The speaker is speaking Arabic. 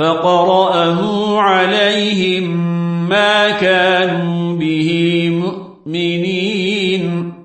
فقرأه عليهم ما كانوا به مؤمنين.